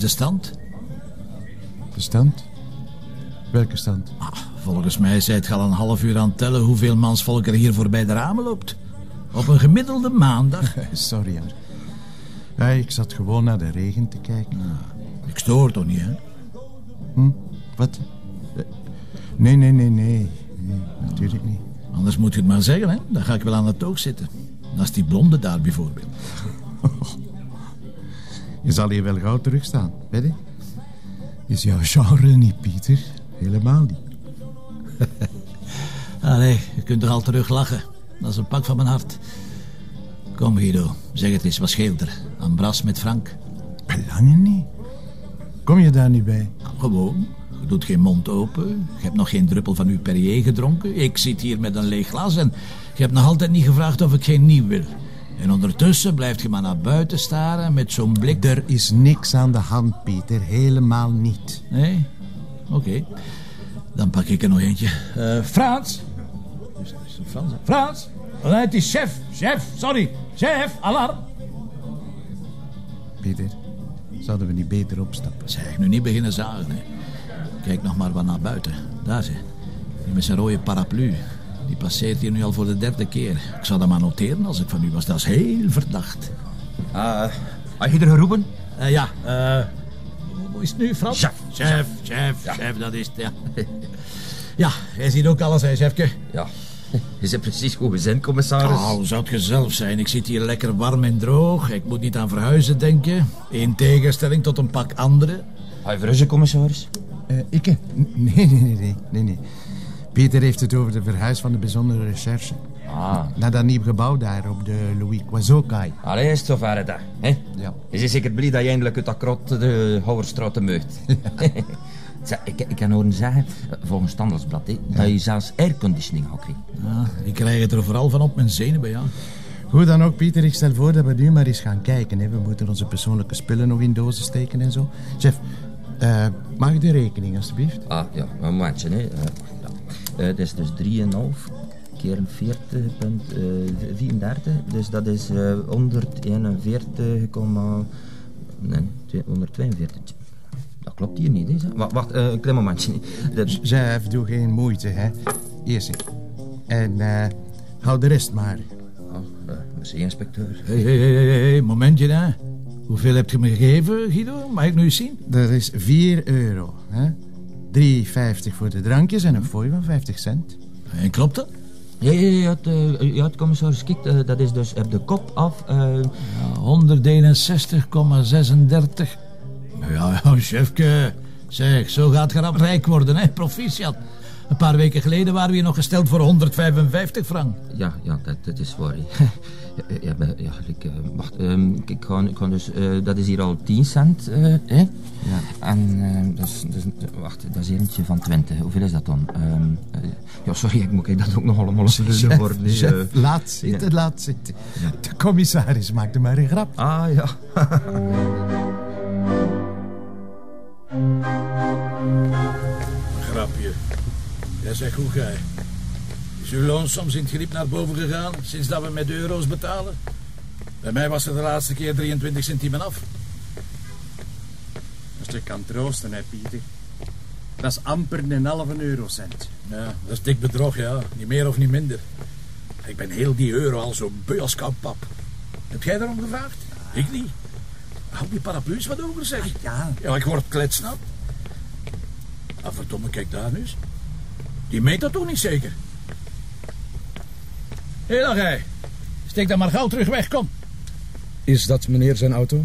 de stand? De stand? Welke stand? Ah, volgens mij zijt je al een half uur aan het tellen hoeveel mansvolk er hier voorbij de ramen loopt. Op een gemiddelde maandag. Sorry. Ja, ik zat gewoon naar de regen te kijken. Ik stoor toch niet, hè? Hm? Wat? Nee, nee, nee, nee. Nee, natuurlijk niet. Anders moet je het maar zeggen, hè? Dan ga ik wel aan het oog zitten. Dat is die blonde daar bijvoorbeeld. Je zal hier wel gauw terugstaan, weet je? Is jouw genre niet, Pieter? Helemaal niet. Allee, je kunt toch al terug lachen. Dat is een pak van mijn hart. Kom, Guido. Zeg het eens, wat scheelt er? Ambras met Frank? Belangen niet. Kom je daar niet bij? Gewoon. Je doet geen mond open. Je hebt nog geen druppel van uw Perrier gedronken. Ik zit hier met een leeg glas en je hebt nog altijd niet gevraagd of ik geen nieuw wil. En ondertussen blijft je maar naar buiten staren met zo'n blik... Er is niks aan de hand, Pieter. Helemaal niet. Nee? Oké. Dan pak ik er nog eentje. Eh, Frans? Is Frans? Frans? Het is chef. Chef, sorry. Chef, alarm. Pieter, zouden we niet beter opstappen? Zeg, nu niet beginnen zagen. Hè. Kijk nog maar wat naar buiten. Daar ze. Die met zijn rode paraplu. Die passeert hier nu al voor de derde keer. Ik zou dat maar noteren als ik van u was. Dat is heel verdacht. Ah, had je er geroepen? Eh, ja, eh... hoe is het nu, Frans? Chef. Chef, chef, chef, dat is het, ja. Ja, jij ziet ook alles, hè, chefke. Ja. Je zit precies goed gezend, commissaris. Oh, hoe zou het gezellig zijn? Ik zit hier lekker warm en droog. Ik moet niet aan verhuizen denken. In tegenstelling tot een pak anderen. Ga je verhuizen, commissaris? Eh, ik? nee, nee, nee, nee, nee. Pieter heeft het over de verhuis van de bijzondere recherche. Ah. Naar dat nieuw gebouw daar op de Louis Quazokai. Allee, is het zover, dat, hè? Ja. Je bent zeker blij dat je eindelijk uit dat krot de Houwerstraat meugt. Zeg, ik, ik kan horen zeggen, eh, volgens het Handelsblad, hè, dat je zelfs airconditioning gaat krijgen. Ja, ik krijg het er vooral van op mijn zenuwen, ja. Goed dan ook, Pieter. Ik stel voor dat we nu maar eens gaan kijken. Hè. We moeten onze persoonlijke spullen nog in dozen steken en zo. Chef, eh, mag ik de rekening alstublieft? Ah, ja, een momentje, hè. Eh, ja. Eh, dat is dus 3,5 keer 40,34. dus dat is eh 141, nee, 142. Dat klopt hier niet, hè. Wacht, wacht eh, een klein momentje. Dat, Chef, doe geen moeite, hè. Eerst. En eh, hou de rest maar. oh, eh, merci, inspecteur. Hé, hé, hé, hé, hé, momentje, hè. Hoeveel heb je me gegeven, Guido? Mag ik nu eens zien? Dat is 4 euro, hè. 3,50 voor de drankjes en een fooi van 50 cent. En klopt dat? Ja, ja, ja, het, eh, ja, het commissaris, eh, dat is dus op de kop af. eh, Ja, 161,36. Ja, ja, chefke. Zeg, zo gaat je rap rijk worden, hè, proficiat. Een paar weken geleden waren we hier nog gesteld voor 155 frank. ja, ja, dat, dat is waar. ja, ja, maar, ja, ik, eh, wacht, ehm, ik, ga, ik dus, eh, dat is hier al 10 cent, eh, hè? Ja. En eh, dat, is, dat is, wacht, dat is eentje van 20. Hoeveel is dat dan? Ehm, eh, ja, sorry, ik moet ik dat ook nog allemaal. Chef, eh. laat zitten, laat zitten. De commissaris maakte maar een grap. Ah, ja. Jij zegt hoe gij. Is uw loon soms in het griep naar boven gegaan sinds dat we met euro's betalen? Bij mij was er de laatste keer 23 centimen af. Als je kan troosten, hè, Pieter. Dat is amper een halve eurocent. Ja, dat is dik bedrog, ja. Niet meer of niet minder. Ik ben heel die euro al zo beu als koud pap. Heb jij daarom gevraagd? Ik niet. Hou die paraplu's wat over, zeg. Ja. Ja, ik word kletsnat. Ah, verdomme, kijk daar nu eens. Die meet dat toch niet zeker? Hé, hey, dan gij. Steek dan maar gauw terug weg, kom. Is dat meneer zijn auto?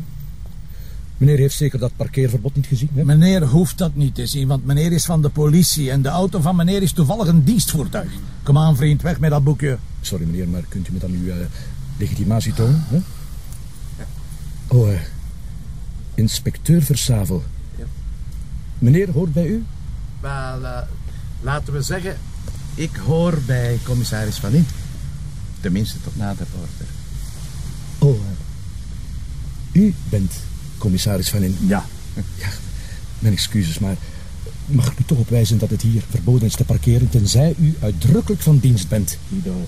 Meneer heeft zeker dat parkeerverbod niet gezien, hè? Meneer hoeft dat niet te zien, want meneer is van de politie... en de auto van meneer is toevallig een dienstvoertuig. Kom aan, vriend, weg met dat boekje. Sorry meneer, maar kunt u me dan uw eh, legitimatie tonen? Hè? Oh, eh, inspecteur Versavel. Meneer hoort bij u? Wel, eh, laten we zeggen, ik hoor bij commissaris Van In. Tenminste tot na de order. Oh, eh, u bent commissaris van in. Ja. Ja, mijn excuses, maar mag ik u toch opwijzen dat het hier verboden is te parkeren tenzij u uitdrukkelijk van dienst bent? Guido,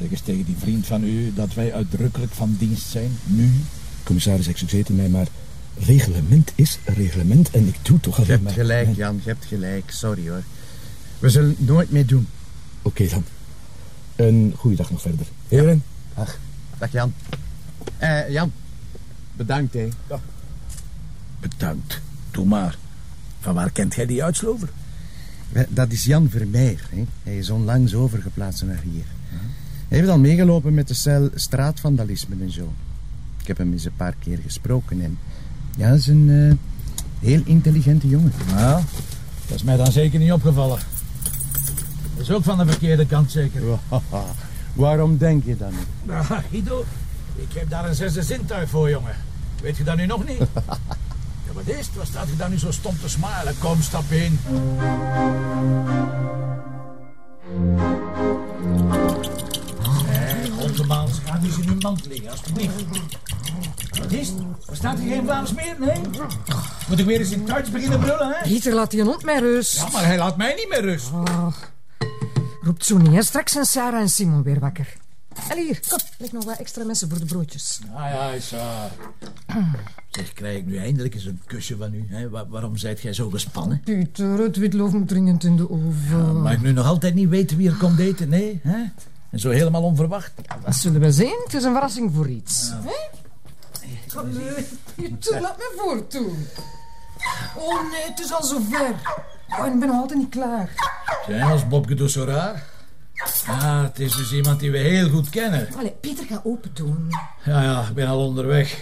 zeg eens tegen die vriend van u dat wij uitdrukkelijk van dienst zijn, nu. Commissaris, excuseert u mij, maar reglement is reglement en ik doe toch Je alleen hebt maar... gelijk, Jan, je hebt gelijk. Sorry hoor. We zullen het nooit meer doen. Oké dan. Een goede dag nog verder. Heren. Dag. Dag Jan. Eh, Jan. Bedankt, hè. Bedankt. Doe maar. Van waar kent jij die uitslover? Eh, Dat is Jan Vermeer. Hè. Hij is onlangs overgeplaatst naar hier. Hij heeft al meegelopen met de cel straatvandalisme en zo. Ik heb hem eens een paar keer gesproken en... Ja, dat is een eh, heel intelligente jongen. Nou, dat is mij dan zeker niet opgevallen. Dat is ook van de verkeerde kant zeker. Waarom denk je dan niet? Nou, Guido, ik heb daar een zesde zintuig voor, jongen. Weet je dat nu nog niet? Ja, wat is het? Wat staat je daar nu zo stom te smalen? Kom, stap in. Hé, Gondemans, ga niet in uw mand liggen, alsjeblieft. Wat is het? Er staat hier geen Vlaams meer, nee? Moet ik weer eens in het Duits beginnen brullen, hè? Pieter, laat die hond mij rust. Ja, maar hij laat mij niet meer rust. Roept zo niet, hè. Straks zijn Sarah en Simon weer wakker. En hier, kom, leg nog wat extra messen voor de broodjes. Ah ja, is waar. Zeg, krijg ik nu eindelijk eens een kusje van u? Hè? Wa- waarom zijt jij zo gespannen? Pieter, het witloof moet dringend in de oven. Mag ik nu nog altijd niet weten wie er komt eten? Nee, hè? En zo helemaal onverwacht. Dat zullen we zien. Het is een verrassing voor iets. Hè? Allee, Pieter, laat me voortdoen. Oh nee, het is al zover. Oh, ik ben nog altijd niet klaar. Zijn als Bobke doet zo raar? Ah, het is dus iemand die we heel goed kennen. Allee, Pieter, ga open doen. Ja, ja, ik ben al onderweg.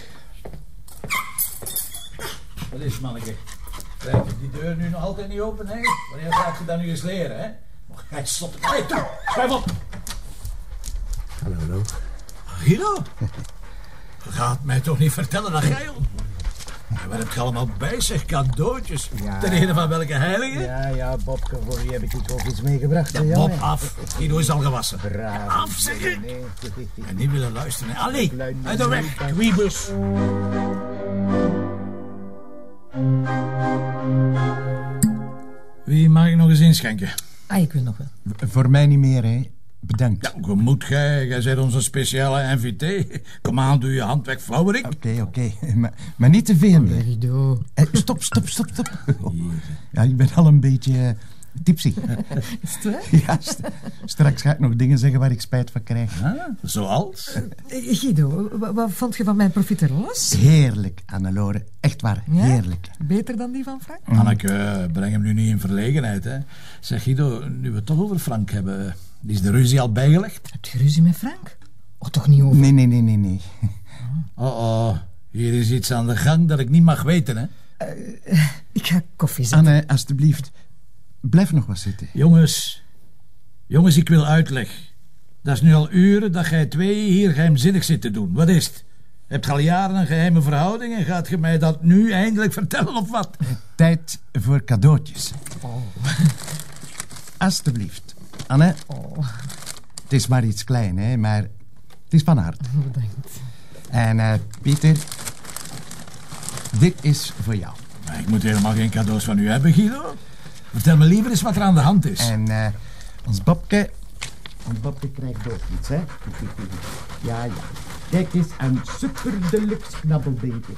Wat is het, manneke? Krijg je die deur nu nog altijd niet open, hè? Wanneer gaat je dat nu eens leren, hè? Hij slot het. Allee, toe! Schuif op! Hallo, hallo. Guido? Je gaat mij toch niet vertellen dat jij... Maar Wat heb je allemaal bij zich? Cadeautjes? Ja. Ten ene van welke heilige? Ja, ja, Bobke, voor wie heb ik u toch iets meegebracht? Ja, Jan, Bob, af. Guido is al gewassen. Braaf. Af, zeg je. Nee, nee. En niet willen luisteren. Allee, uit de weg, kwiebus. Wie mag ik nog eens inschenken? Ah, ik wil nog wel. Voor mij niet meer, hè. Bedankt. Ja, gemoed gij. Jij bent onze speciale invité. Kom aan, doe je hand weg, flauwerik. Oké, oké. Maar, maar niet te veel meer. Guido. Eh, stop, stop, stop, stop. Ja, ik ben al een beetje eh, tipsy. Is het waar? ja, st- straks ga ik nog dingen zeggen waar ik spijt van krijg. Ah, zoals? Eh, Guido, wa- wat vond je van mijn profiteroles? Heerlijk, Annelore. Echt waar, Ja? heerlijk. Beter dan die van Frank? Anneke, breng hem nu niet in verlegenheid, hè. Zeg Guido, nu we het toch over Frank hebben... Is de ruzie al bijgelegd? Heb je ruzie met Frank? Oh, toch niet over? Nee, nee, nee, nee, nee. Oh, oh. Hier is iets aan de gang dat ik niet mag weten, hè. Ik ga koffie zetten. Anne, alstublieft. Blijf nog wat zitten. Jongens, jongens, ik wil uitleg. Dat is nu al uren dat jij twee hier geheimzinnig zit te doen. Wat is het? Hebt je al jaren een geheime verhouding en gaat je mij dat nu eindelijk vertellen of wat? Tijd voor cadeautjes. Alstublieft. Anne, het is maar iets klein, hè, maar het is van harte. Bedankt. En eh, Pieter, dit is voor jou. Maar ik moet helemaal geen cadeaus van u hebben, Guido. Vertel me liever eens wat er aan de hand is. En eh, ons Bobke, ons Bobke krijgt ook iets, hè? Ja, ja. Kijk eens, een super deluxe knabbelbeker.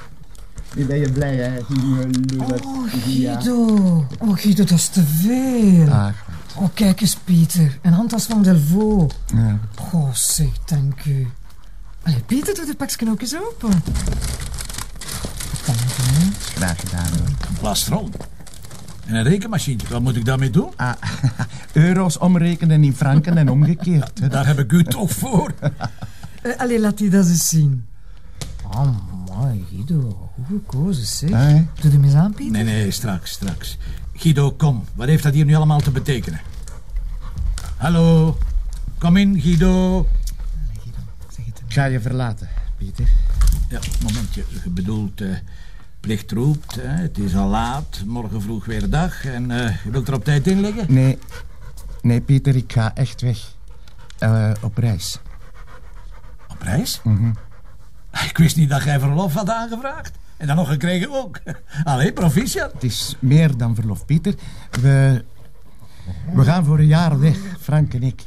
Nu ben je blij, hè? Oh, Guido. Oh, Guido, dat is te veel. Ach, Oh, kijk eens, Pieter. Een handtas van Delvaux. ja. Oh, zeg, dank u. Allee, Pieter, doe de pakje ook eens open. Dank u. Graag gedaan, hoor. Een plastron. En een rekenmachientje, wat moet ik daarmee doen? Ah, euro's omrekenen in franken en omgekeerd. hè. Daar heb ik u toch voor. Eh, allee, laat die dat eens zien. Oh, mooi, Guido. Goed gekozen, zeg. Hè? Doe hem eens aan, Pieter. Nee, nee, straks, straks. Guido, kom. Wat heeft dat hier nu allemaal te betekenen? Hallo? Kom in, Guido. Guido, zeg het hem. Ik ga je verlaten, Pieter. Ja, momentje. Je bedoelt, eh, plicht roept. Hè? Het is al laat. Morgen vroeg weer dag. En eh, je wilt er op tijd in liggen? Nee, nee, Pieter, ik ga echt weg. Eh, op reis. Op reis? Ik wist niet dat jij verlof had aangevraagd. En dan nog gekregen ook. Allee, proficiat. Het is meer dan verlof, Pieter. We, we gaan voor een jaar weg, Frank en ik.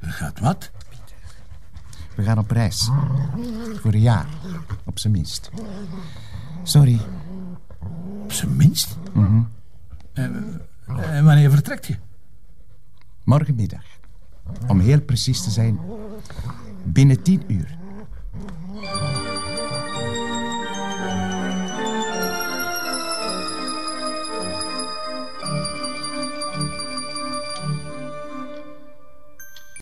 Gaat wat? We gaan op reis. Voor een jaar, op zijn minst. Sorry. Op zijn minst. en, en wanneer vertrekt je? Morgenmiddag. Om heel precies te zijn, binnen tien uur.